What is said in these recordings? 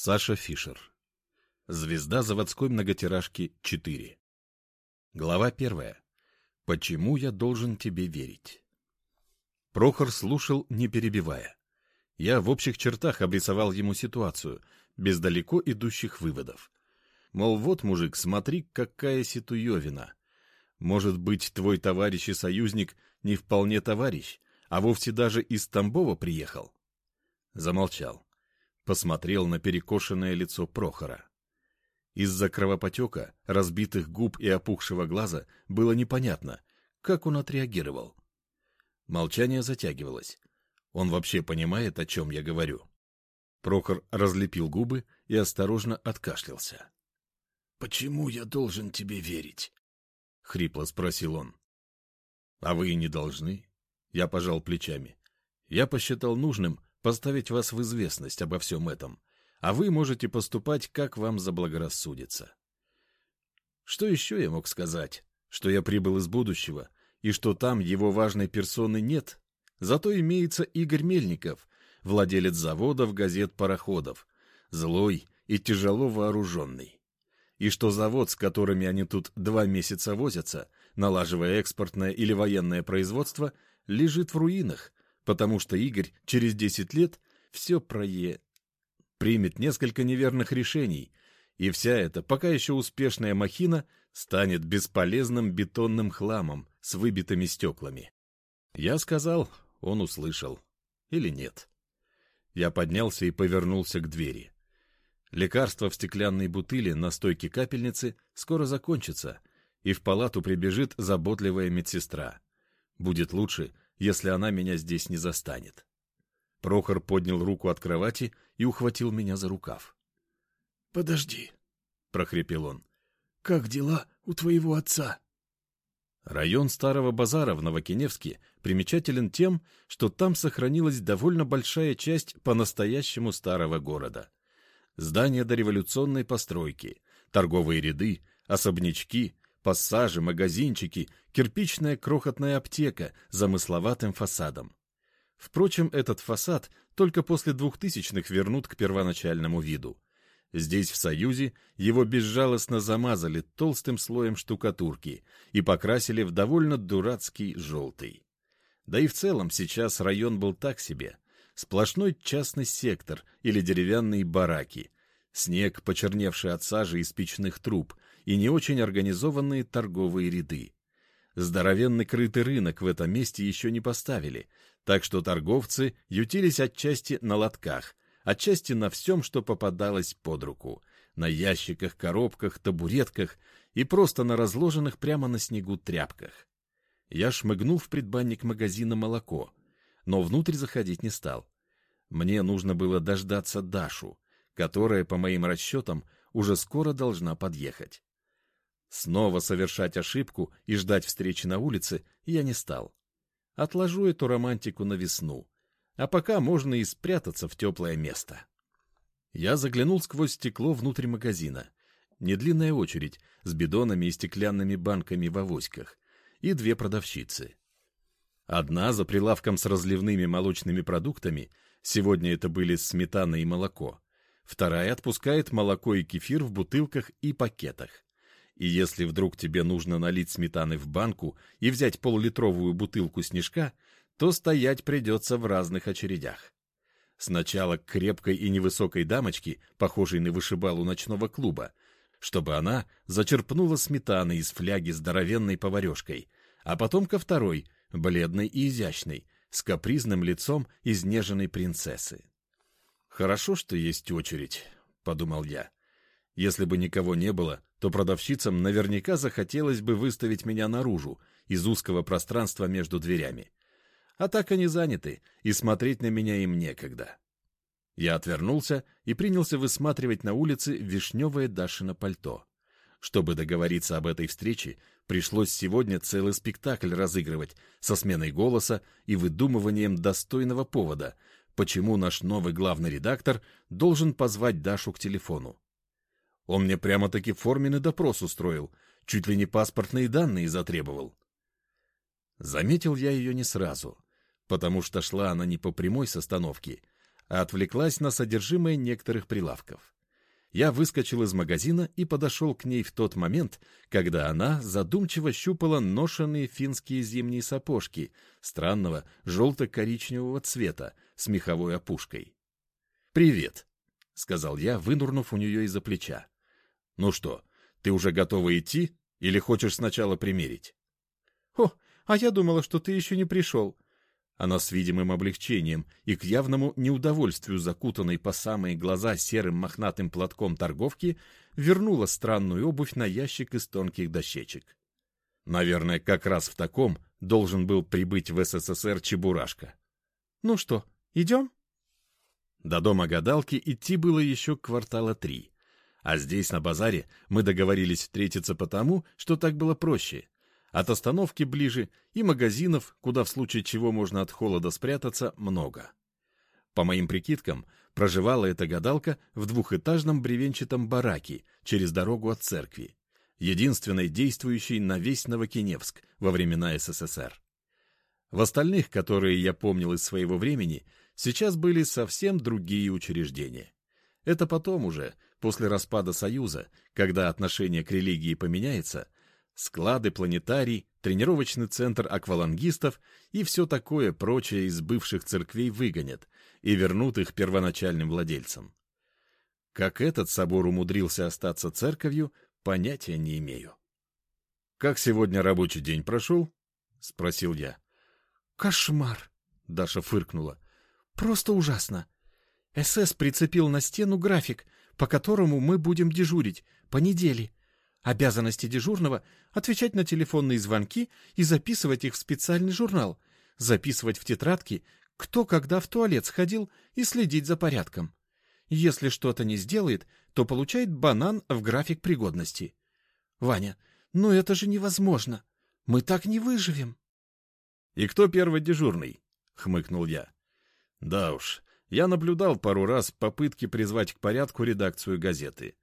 Саша Фишер. Звезда заводской многотиражки 4. Глава первая. Почему я должен тебе верить? Прохор слушал, не перебивая. Я в общих чертах обрисовал ему ситуацию, без далеко идущих выводов. Мол, вот, мужик, смотри, какая ситуевина. Может быть, твой товарищ и союзник не вполне товарищ, а вовсе даже из Тамбова приехал? Замолчал посмотрел на перекошенное лицо Прохора. Из-за кровопотека, разбитых губ и опухшего глаза было непонятно, как он отреагировал. Молчание затягивалось. Он вообще понимает, о чем я говорю. Прохор разлепил губы и осторожно откашлялся. — Почему я должен тебе верить? — хрипло спросил он. — А вы и не должны. Я пожал плечами. Я посчитал нужным поставить вас в известность обо всем этом, а вы можете поступать, как вам заблагорассудится. Что еще я мог сказать? Что я прибыл из будущего, и что там его важной персоны нет? Зато имеется Игорь Мельников, владелец заводов, газет, пароходов, злой и тяжело вооруженный. И что завод, с которыми они тут два месяца возятся, налаживая экспортное или военное производство, лежит в руинах, потому что Игорь через 10 лет все прое... примет несколько неверных решений, и вся эта пока еще успешная махина станет бесполезным бетонным хламом с выбитыми стеклами. Я сказал, он услышал. Или нет. Я поднялся и повернулся к двери. Лекарство в стеклянной бутыле на стойке капельницы скоро закончится, и в палату прибежит заботливая медсестра. Будет лучше, если она меня здесь не застанет. Прохор поднял руку от кровати и ухватил меня за рукав. — Подожди, — прохрипел он. — Как дела у твоего отца? Район Старого Базара в Новокиневске примечателен тем, что там сохранилась довольно большая часть по-настоящему старого города. Здания дореволюционной постройки, торговые ряды, особнячки, пассажи, магазинчики, кирпичная крохотная аптека с замысловатым фасадом. Впрочем, этот фасад только после двухтысячных вернут к первоначальному виду. Здесь, в Союзе, его безжалостно замазали толстым слоем штукатурки и покрасили в довольно дурацкий желтый. Да и в целом сейчас район был так себе. Сплошной частный сектор или деревянные бараки. Снег, почерневший от сажи из печных труб, и не очень организованные торговые ряды. Здоровенный крытый рынок в этом месте еще не поставили, так что торговцы ютились отчасти на лотках, отчасти на всем, что попадалось под руку, на ящиках, коробках, табуретках и просто на разложенных прямо на снегу тряпках. Я шмыгнул в предбанник магазина молоко, но внутрь заходить не стал. Мне нужно было дождаться Дашу, которая, по моим расчетам, уже скоро должна подъехать. Снова совершать ошибку и ждать встречи на улице я не стал. Отложу эту романтику на весну, а пока можно и спрятаться в теплое место. Я заглянул сквозь стекло внутрь магазина. Недлинная очередь с бидонами и стеклянными банками в авоськах и две продавщицы. Одна за прилавком с разливными молочными продуктами, сегодня это были сметана и молоко. Вторая отпускает молоко и кефир в бутылках и пакетах. И если вдруг тебе нужно налить сметаны в банку и взять полулитровую бутылку снежка, то стоять придется в разных очередях. Сначала к крепкой и невысокой дамочке, похожей на вышибалу ночного клуба, чтобы она зачерпнула сметаны из фляги здоровенной поварешкой, а потом ко второй, бледной и изящной, с капризным лицом изнеженной принцессы. «Хорошо, что есть очередь», — подумал я. Если бы никого не было, то продавщицам наверняка захотелось бы выставить меня наружу, из узкого пространства между дверями. А так они заняты, и смотреть на меня им некогда. Я отвернулся и принялся высматривать на улице вишневое Дашино пальто. Чтобы договориться об этой встрече, пришлось сегодня целый спектакль разыгрывать со сменой голоса и выдумыванием достойного повода, почему наш новый главный редактор должен позвать Дашу к телефону. Он мне прямо-таки форменный допрос устроил, чуть ли не паспортные данные затребовал. Заметил я ее не сразу, потому что шла она не по прямой с остановки, а отвлеклась на содержимое некоторых прилавков. Я выскочил из магазина и подошел к ней в тот момент, когда она задумчиво щупала ношенные финские зимние сапожки странного желто-коричневого цвета с меховой опушкой. «Привет», — сказал я, вынурнув у нее из-за плеча. «Ну что, ты уже готова идти или хочешь сначала примерить?» «О, а я думала, что ты еще не пришел», она с видимым облегчением и к явному неудовольствию закутанной по самые глаза серым мохнатым платком торговки вернула странную обувь на ящик из тонких дощечек. Наверное, как раз в таком должен был прибыть в СССР Чебурашка. «Ну что, идем?» До дома гадалки идти было еще квартала три. А здесь, на базаре, мы договорились встретиться потому, что так было проще. От остановки ближе и магазинов, куда в случае чего можно от холода спрятаться, много. По моим прикидкам, проживала эта гадалка в двухэтажном бревенчатом бараке через дорогу от церкви, единственной действующей на весь Новокиневск во времена СССР. В остальных, которые я помнил из своего времени, сейчас были совсем другие учреждения. Это потом уже, после распада Союза, когда отношение к религии поменяется, склады, планетарий, тренировочный центр аквалангистов и все такое прочее из бывших церквей выгонят и вернут их первоначальным владельцам. Как этот собор умудрился остаться церковью, понятия не имею. «Как сегодня рабочий день прошел?» — спросил я. «Кошмар!» — Даша фыркнула. «Просто ужасно. СС прицепил на стену график, по которому мы будем дежурить по неделе. Обязанности дежурного — отвечать на телефонные звонки и записывать их в специальный журнал, записывать в тетрадки, кто когда в туалет сходил и следить за порядком. Если что-то не сделает, то получает банан в график пригодности. Ваня, ну это же невозможно. Мы так не выживем. — И кто первый дежурный? — хмыкнул я. — Да уж, я наблюдал пару раз попытки призвать к порядку редакцию газеты.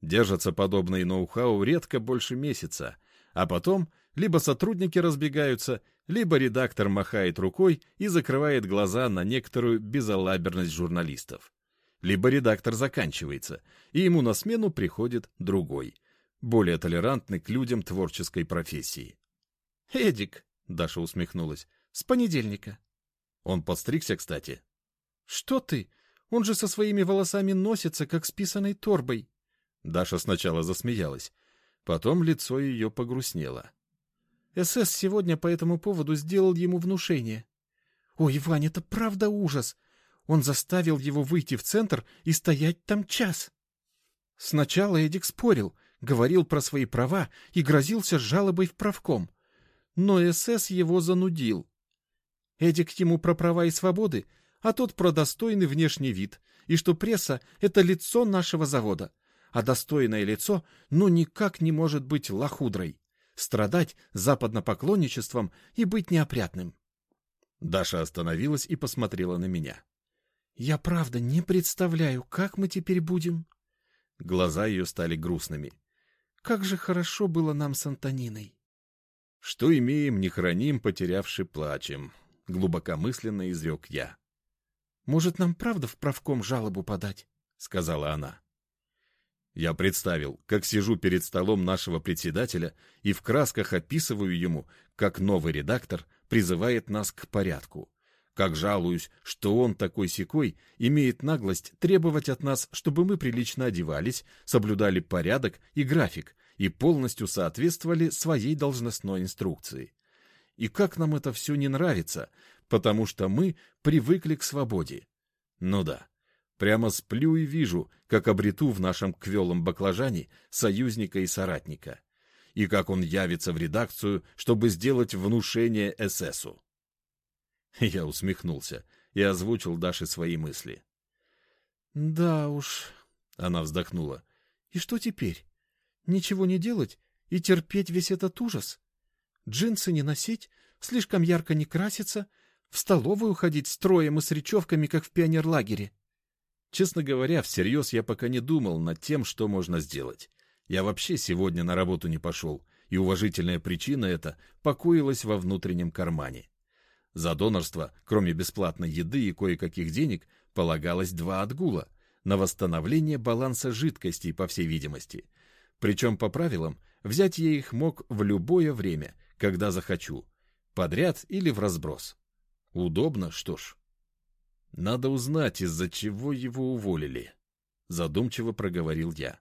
Держатся подобные ноу-хау редко больше месяца, а потом либо сотрудники разбегаются, либо редактор махает рукой и закрывает глаза на некоторую безалаберность журналистов. Либо редактор заканчивается, и ему на смену приходит другой, более толерантный к людям творческой профессии. «Эдик», — Даша усмехнулась, — «с понедельника». Он подстригся, кстати. «Что ты? Он же со своими волосами носится, как с писаной торбой». Даша сначала засмеялась, потом лицо ее погрустнело. СС сегодня по этому поводу сделал ему внушение. Ой, Вань, это правда ужас. Он заставил его выйти в центр и стоять там час. Сначала Эдик спорил, говорил про свои права и грозился жалобой в правком. Но СС его занудил. Эдик ему про права и свободы, а тот про достойный внешний вид, и что пресса — это лицо нашего завода а достойное лицо ну никак не может быть лохудрой, страдать западнопоклонничеством и быть неопрятным. Даша остановилась и посмотрела на меня. «Я правда не представляю, как мы теперь будем...» Глаза ее стали грустными. «Как же хорошо было нам с Антониной!» «Что имеем, не храним, потерявши плачем», — глубокомысленно изрек я. «Может, нам правда в правком жалобу подать?» — сказала она. Я представил, как сижу перед столом нашего председателя и в красках описываю ему, как новый редактор призывает нас к порядку. Как жалуюсь, что он такой секой имеет наглость требовать от нас, чтобы мы прилично одевались, соблюдали порядок и график и полностью соответствовали своей должностной инструкции. И как нам это все не нравится, потому что мы привыкли к свободе. Ну да, Прямо сплю и вижу, как обрету в нашем квелом баклажане союзника и соратника. И как он явится в редакцию, чтобы сделать внушение эсэсу. Я усмехнулся и озвучил Даше свои мысли. «Да уж», — она вздохнула. «И что теперь? Ничего не делать и терпеть весь этот ужас? Джинсы не носить, слишком ярко не краситься, в столовую ходить строем и с речевками, как в пионерлагере?» Честно говоря, всерьез я пока не думал над тем, что можно сделать. Я вообще сегодня на работу не пошел, и уважительная причина эта покоилась во внутреннем кармане. За донорство, кроме бесплатной еды и кое-каких денег, полагалось два отгула на восстановление баланса жидкостей, по всей видимости. Причем по правилам взять я их мог в любое время, когда захочу, подряд или в разброс. Удобно, что ж. Надо узнать, из-за чего его уволили. Задумчиво проговорил я.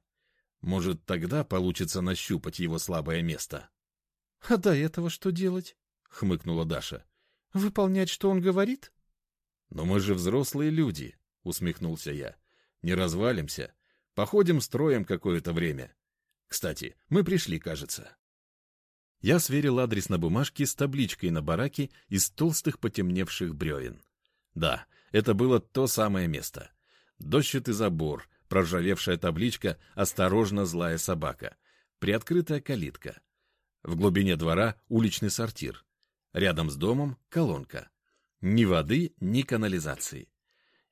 Может, тогда получится нащупать его слабое место. — А до этого что делать? — хмыкнула Даша. — Выполнять, что он говорит? — Но мы же взрослые люди, — усмехнулся я. — Не развалимся. Походим строем какое-то время. Кстати, мы пришли, кажется. Я сверил адрес на бумажке с табличкой на бараке из толстых потемневших бревен. Да, это было то самое место. Дощатый забор, проржавевшая табличка «Осторожно, злая собака», приоткрытая калитка. В глубине двора уличный сортир. Рядом с домом колонка. Ни воды, ни канализации.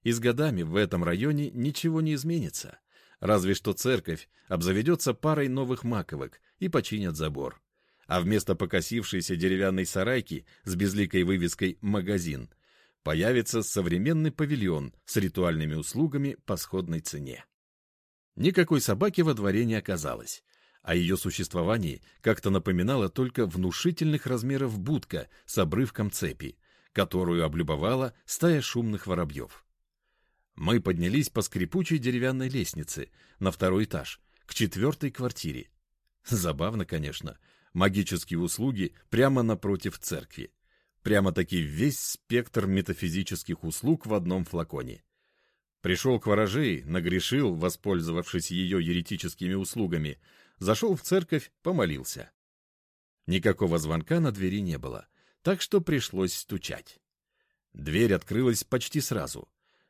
И с годами в этом районе ничего не изменится. Разве что церковь обзаведется парой новых маковок и починят забор. А вместо покосившейся деревянной сарайки с безликой вывеской «Магазин» появится современный павильон с ритуальными услугами по сходной цене. Никакой собаки во дворе не оказалось. О ее существовании как-то напоминала только внушительных размеров будка с обрывком цепи, которую облюбовала стая шумных воробьев. Мы поднялись по скрипучей деревянной лестнице на второй этаж, к четвертой квартире. Забавно, конечно, магические услуги прямо напротив церкви. Прямо-таки весь спектр метафизических услуг в одном флаконе. Пришел к ворожей, нагрешил, воспользовавшись ее еретическими услугами, зашел в церковь, помолился. Никакого звонка на двери не было, так что пришлось стучать. Дверь открылась почти сразу.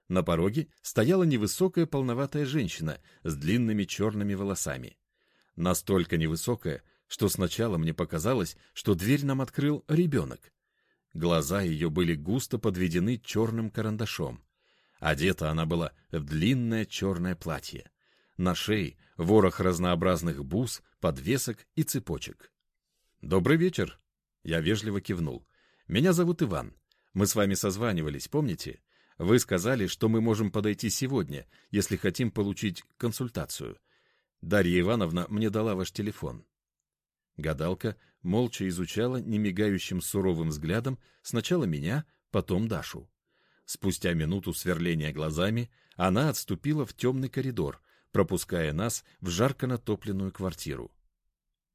На пороге стояла невысокая полноватая женщина с длинными черными волосами. Настолько невысокая, что сначала мне показалось, что дверь нам открыл ребенок. Глаза ее были густо подведены черным карандашом. Одета она была в длинное черное платье. На шее ворох разнообразных бус, подвесок и цепочек. «Добрый вечер!» Я вежливо кивнул. «Меня зовут Иван. Мы с вами созванивались, помните? Вы сказали, что мы можем подойти сегодня, если хотим получить консультацию. Дарья Ивановна мне дала ваш телефон». Гадалка молча изучала немигающим суровым взглядом сначала меня, потом Дашу. Спустя минуту сверления глазами она отступила в темный коридор, пропуская нас в жарко натопленную квартиру.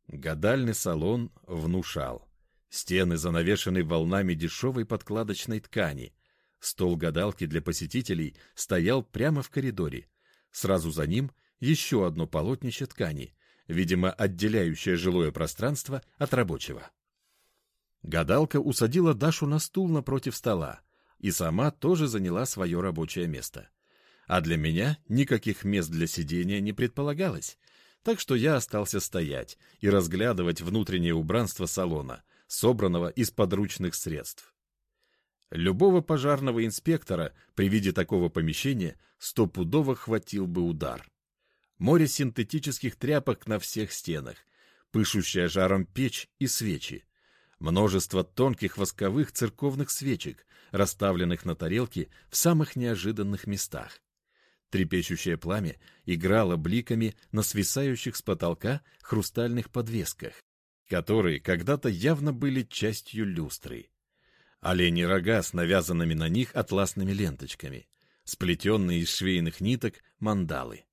Гадальный салон внушал. Стены занавешены волнами дешевой подкладочной ткани. Стол гадалки для посетителей стоял прямо в коридоре. Сразу за ним еще одно полотнище ткани, видимо, отделяющее жилое пространство от рабочего. Гадалка усадила Дашу на стул напротив стола и сама тоже заняла свое рабочее место а для меня никаких мест для сидения не предполагалось, так что я остался стоять и разглядывать внутреннее убранство салона, собранного из подручных средств. Любого пожарного инспектора при виде такого помещения стопудово хватил бы удар. Море синтетических тряпок на всех стенах, пышущая жаром печь и свечи, множество тонких восковых церковных свечек, расставленных на тарелке в самых неожиданных местах. Трепещущее пламя играло бликами на свисающих с потолка хрустальных подвесках, которые когда-то явно были частью люстры. Олени рога с навязанными на них атласными ленточками, сплетенные из швейных ниток мандалы.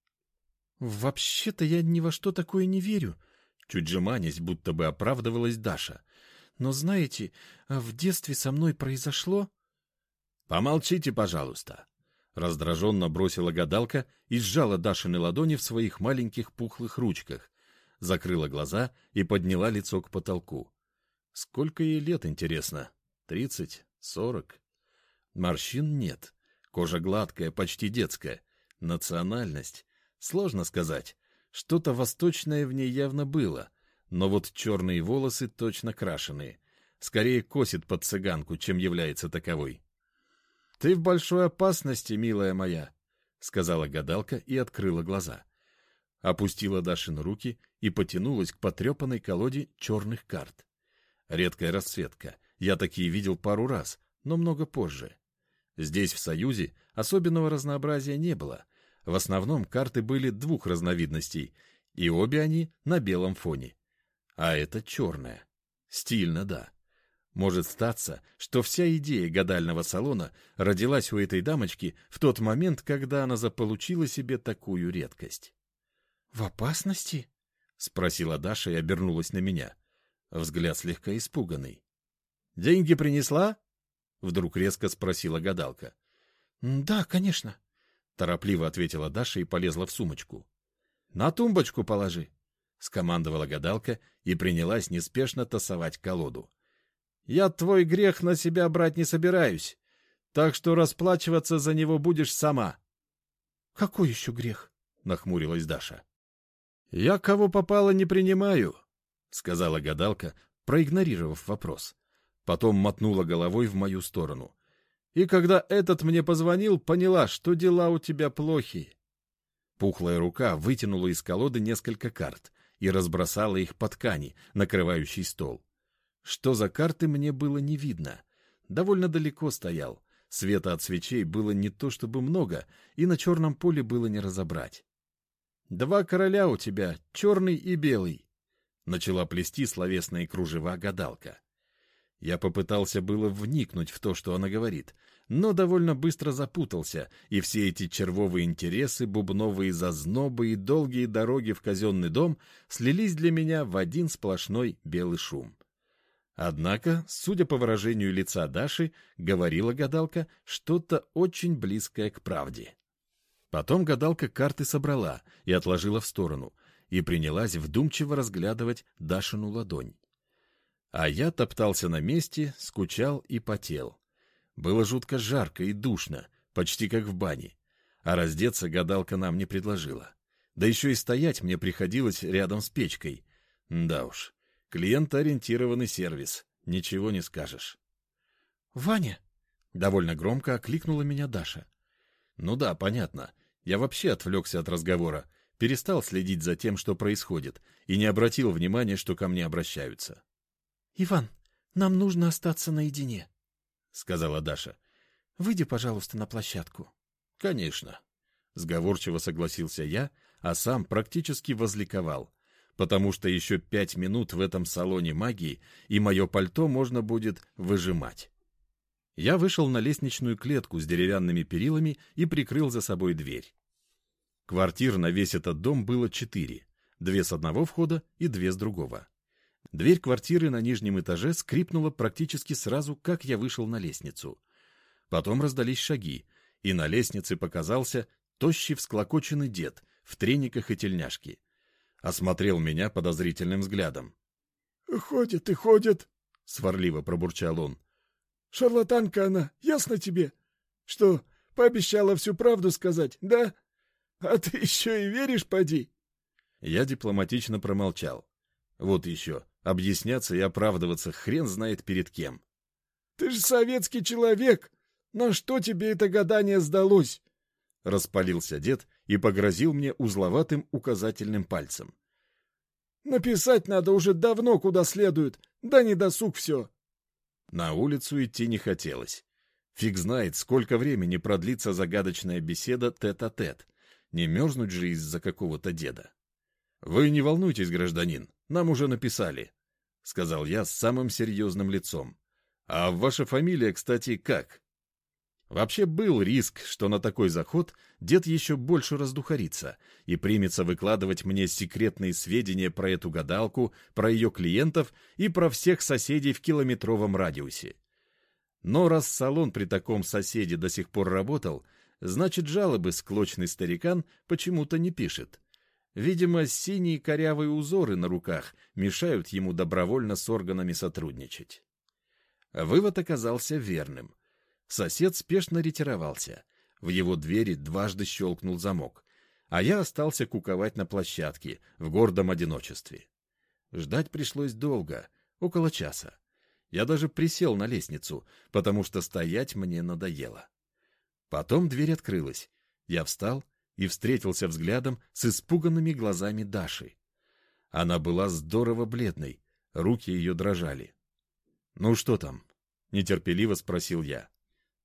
«Вообще-то я ни во что такое не верю», — чуть жеманясь, будто бы оправдывалась Даша. «Но знаете, в детстве со мной произошло...» «Помолчите, пожалуйста», Раздраженно бросила гадалка и сжала Дашины ладони в своих маленьких пухлых ручках, закрыла глаза и подняла лицо к потолку. Сколько ей лет, интересно? Тридцать? Сорок? Морщин нет. Кожа гладкая, почти детская. Национальность? Сложно сказать. Что-то восточное в ней явно было, но вот черные волосы точно крашеные. Скорее косит под цыганку, чем является таковой. — Ты в большой опасности, милая моя, — сказала гадалка и открыла глаза. Опустила Дашин руки и потянулась к потрепанной колоде черных карт. Редкая расцветка. Я такие видел пару раз, но много позже. Здесь, в Союзе, особенного разнообразия не было. В основном карты были двух разновидностей, и обе они на белом фоне. А это черная. Стильно, да. Может статься, что вся идея гадального салона родилась у этой дамочки в тот момент, когда она заполучила себе такую редкость. — В опасности? — спросила Даша и обернулась на меня. Взгляд слегка испуганный. — Деньги принесла? — вдруг резко спросила гадалка. — Да, конечно, — торопливо ответила Даша и полезла в сумочку. — На тумбочку положи, — скомандовала гадалка и принялась неспешно тасовать колоду. Я твой грех на себя брать не собираюсь, так что расплачиваться за него будешь сама. — Какой еще грех? — нахмурилась Даша. — Я кого попало не принимаю, — сказала гадалка, проигнорировав вопрос. Потом мотнула головой в мою сторону. И когда этот мне позвонил, поняла, что дела у тебя плохи. Пухлая рука вытянула из колоды несколько карт и разбросала их по ткани, накрывающей стол. Что за карты мне было не видно. Довольно далеко стоял. Света от свечей было не то чтобы много, и на черном поле было не разобрать. «Два короля у тебя, черный и белый», — начала плести словесные кружева гадалка. Я попытался было вникнуть в то, что она говорит, но довольно быстро запутался, и все эти червовые интересы, бубновые зазнобы и долгие дороги в казенный дом слились для меня в один сплошной белый шум. Однако, судя по выражению лица Даши, говорила гадалка что-то очень близкое к правде. Потом гадалка карты собрала и отложила в сторону, и принялась вдумчиво разглядывать Дашину ладонь. А я топтался на месте, скучал и потел. Было жутко жарко и душно, почти как в бане, а раздеться гадалка нам не предложила. Да еще и стоять мне приходилось рядом с печкой. Да уж, Клиентоориентированный сервис. Ничего не скажешь. «Ваня!» — довольно громко окликнула меня Даша. «Ну да, понятно. Я вообще отвлекся от разговора, перестал следить за тем, что происходит, и не обратил внимания, что ко мне обращаются». «Иван, нам нужно остаться наедине», — сказала Даша. «Выйди, пожалуйста, на площадку». «Конечно». Сговорчиво согласился я, а сам практически возликовал потому что еще пять минут в этом салоне магии, и мое пальто можно будет выжимать. Я вышел на лестничную клетку с деревянными перилами и прикрыл за собой дверь. Квартир на весь этот дом было четыре, две с одного входа и две с другого. Дверь квартиры на нижнем этаже скрипнула практически сразу, как я вышел на лестницу. Потом раздались шаги, и на лестнице показался тощий всклокоченный дед в трениках и тельняшке осмотрел меня подозрительным взглядом. — Ходит и ходит, — сварливо пробурчал он. — Шарлатанка она, ясно тебе? Что, пообещала всю правду сказать, да? А ты еще и веришь, поди? Я дипломатично промолчал. Вот еще, объясняться и оправдываться хрен знает перед кем. — Ты же советский человек! На что тебе это гадание сдалось? — распалился дед и погрозил мне узловатым указательным пальцем. «Написать надо уже давно куда следует, да не досуг все». На улицу идти не хотелось. Фиг знает, сколько времени продлится загадочная беседа тет-а-тет. -тет. Не мерзнуть же из-за какого-то деда. «Вы не волнуйтесь, гражданин, нам уже написали», — сказал я с самым серьезным лицом. «А ваша фамилия, кстати, как?» Вообще был риск, что на такой заход дед еще больше раздухарится и примется выкладывать мне секретные сведения про эту гадалку, про ее клиентов и про всех соседей в километровом радиусе. Но раз салон при таком соседе до сих пор работал, значит жалобы склочный старикан почему-то не пишет. Видимо, синие корявые узоры на руках мешают ему добровольно с органами сотрудничать. Вывод оказался верным. Сосед спешно ретировался. В его двери дважды щелкнул замок, а я остался куковать на площадке в гордом одиночестве. Ждать пришлось долго, около часа. Я даже присел на лестницу, потому что стоять мне надоело. Потом дверь открылась. Я встал и встретился взглядом с испуганными глазами Даши. Она была здорово бледной, руки ее дрожали. — Ну что там? — нетерпеливо спросил я.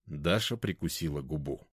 Даша прикусила губу.